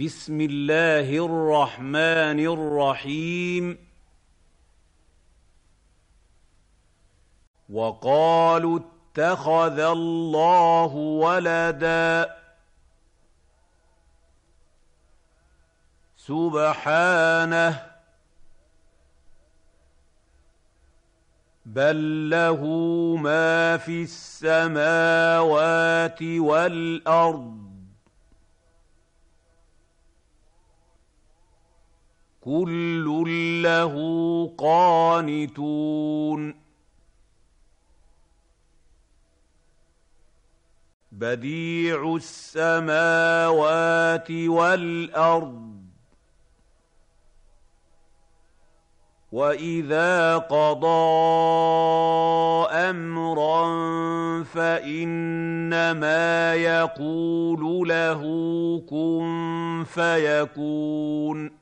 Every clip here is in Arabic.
بسم الله الرحمن الرحيم وقالوا اتخذ الله ولدا سبحانه بل له ما في السماوات والأرض كل له قانتون بديع السماوات والارض واذا قضى امرا فانما يقول له كن فيكون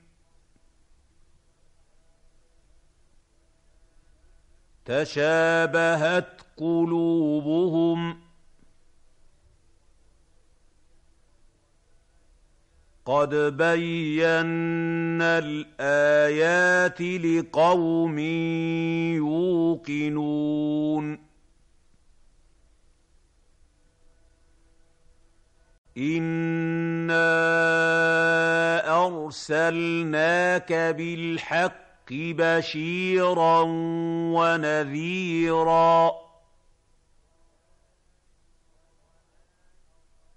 تشابهت قلوبهم. قد بينا الآيات لقوم يوقنون. انا ارسلناك بالحق الحق بشيرا ونذيرا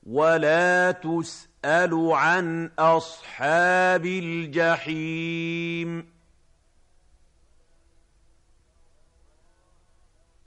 ولا تسال عن اصحاب الجحيم